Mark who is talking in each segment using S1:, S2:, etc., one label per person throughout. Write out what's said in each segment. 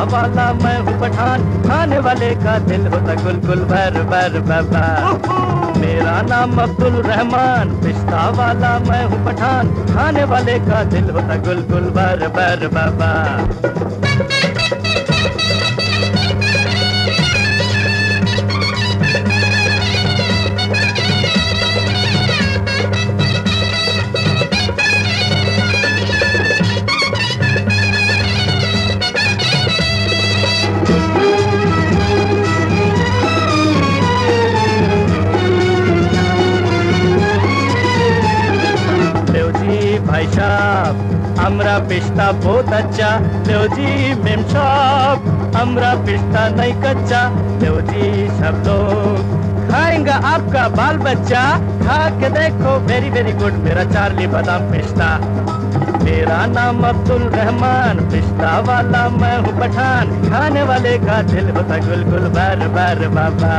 S1: खाना वाला मैं हूँ पठान। खाने वाले का दिल होता गुल गुल भर भर बाबा मेरा नाम अब्दुल रहमान पिस्ता वाला मैं हूँ पठान। खाने वाले का दिल होता गुल गुल भर भर बाबा हमरा पिस्ता बहुत अच्छा। लो जी, मेम शॉप हमरा पिस्ता नहीं कच्चा। लो जी, सब लोग खाएँगा आपका बाल बच्चा। खा के देखो वेरी वेरी गुड मेरा चार्ली बादाम पिस्ता। मेरा नाम अब्दुल रहमान, पिस्ता वाला मैं हूँ पठान। खाने वाले का दिल बता गुल गुल बार बार, बाबा।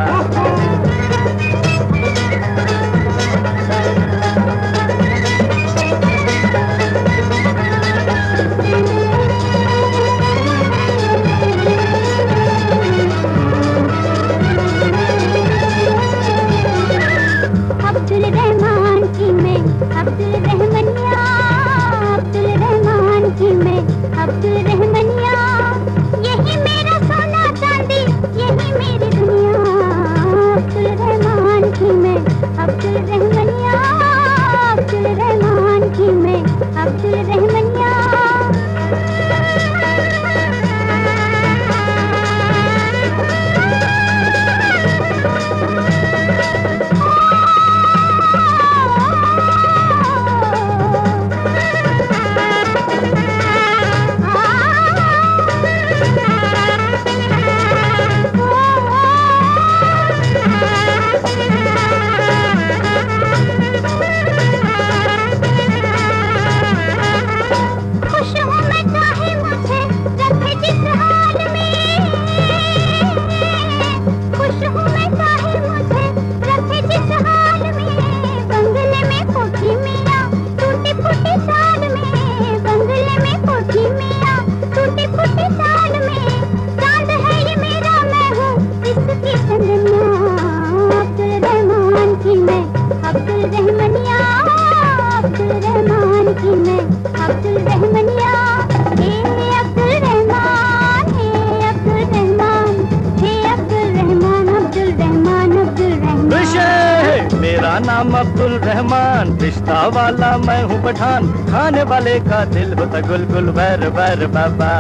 S1: मेरा नाम अब्दुल रहमान रिश्ता वाला मैं हूँ पठान। खाने वाले का दिल होता गुल गुल बैर बैर बाबा।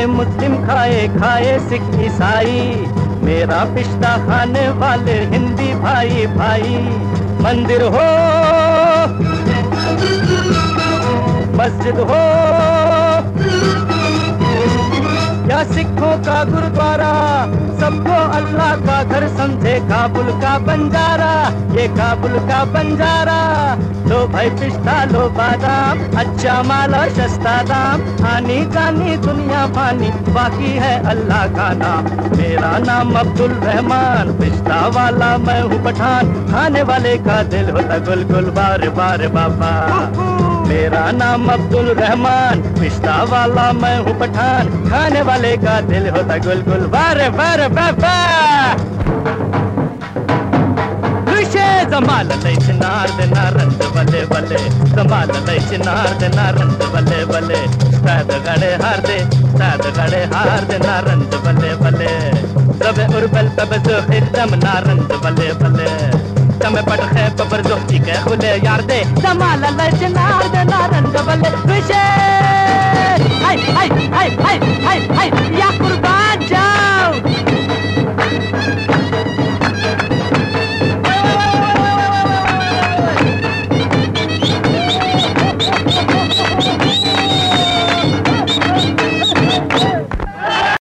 S1: खाए मुस्लिम खाए खाए सिख ईसाई। मेरा पिश्ता खाने वाले हिंदी भाई भाई। मंदिर हो, मस्जिद हो या सिखों का गुरुद्वारा, सबको अल्लाह का घर समझे काबुल का बंजारा, ये काबुल का बंजारा। लो भाई पिस्ता, लो बादाम अच्छा माला सस्ता दाम। आनी जानी दुनिया पानी बाकी है अल्लाह का नाम। मेरा नाम अब्दुल रहमान, पिस्ता वाला मैं हूँ पठान। खाने वाले का दिल होता गुल गुल बार बार बाबा। मेरा नाम अब्दुल रहमान, पिस्ता वाला मैं हूँ पठान। खाने वाले का दिल होता गुल गुल बार बार बाबा जमाल लई चिनार दे नारंद बले बले। जमाल लई चिनार दे नारंद बले बले। साद गड़े हार दे, साद गड़े हार दे नारंद बले बले। तबे उर्बल तब जो एकदम नारंद बले बले। खुले यार दे। जमाल